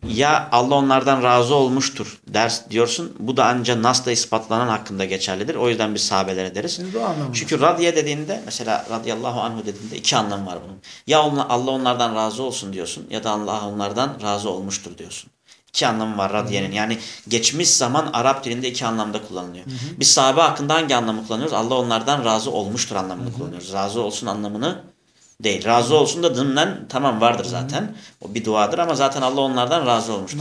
ya Allah onlardan razı olmuştur ders diyorsun. Bu da ancak Nas'ta ispatlanan hakkında geçerlidir. O yüzden biz sahabelere deriz. Çünkü radiye dediğinde mesela radıyallahu anhu dediğinde iki anlam var bunun. Ya Allah onlardan razı olsun diyorsun ya da Allah onlardan razı olmuştur diyorsun. İki anlamı var radiyenin. Yani geçmiş zaman Arap dilinde iki anlamda kullanılıyor. Biz sahabe hakkında hangi anlamı kullanıyoruz? Allah onlardan razı olmuştur anlamını kullanıyoruz. Razı olsun anlamını değil. Razı olsun da dımnen tamam vardır zaten. O bir duadır ama zaten Allah onlardan razı olmuştur.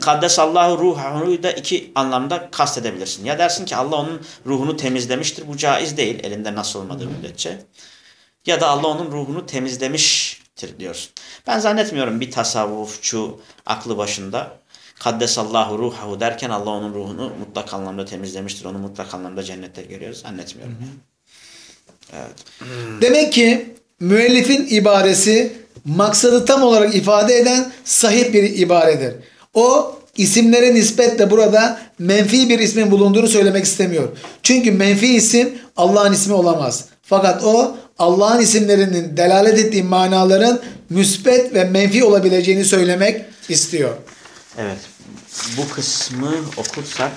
Kaddesallahu ruhahu da iki anlamda kastedebilirsin. Ya dersin ki Allah onun ruhunu temizlemiştir. Bu caiz değil. Elinde nasıl olmadığı müddetçe. Ya da Allah onun ruhunu temizlemiştir diyorsun. Ben zannetmiyorum bir tasavvufçu aklı başında Kaddesallahu ruhahu derken Allah onun ruhunu mutlak anlamda temizlemiştir. Onu mutlak anlamda cennette görüyoruz. Zannetmiyorum. Evet. Demek ki müellifin ibaresi maksadı tam olarak ifade eden sahip bir ibaredir. O isimlere nispetle burada menfi bir ismin bulunduğunu söylemek istemiyor. Çünkü menfi isim Allah'ın ismi olamaz. Fakat o Allah'ın isimlerinin delalet ettiği manaların müspet ve menfi olabileceğini söylemek istiyor. Evet. Bu kısmı okursak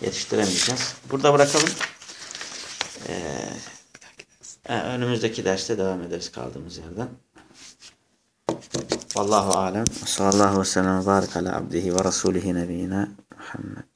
yetiştiremeyeceğiz. Burada bırakalım. Ee, e, önümüzdeki derste devam ederiz kaldığımız yerden. Vallahu alem. Sallallahu aleyhi ve sellem barik ala abdihi ve rasulihi nebiyina Muhammed.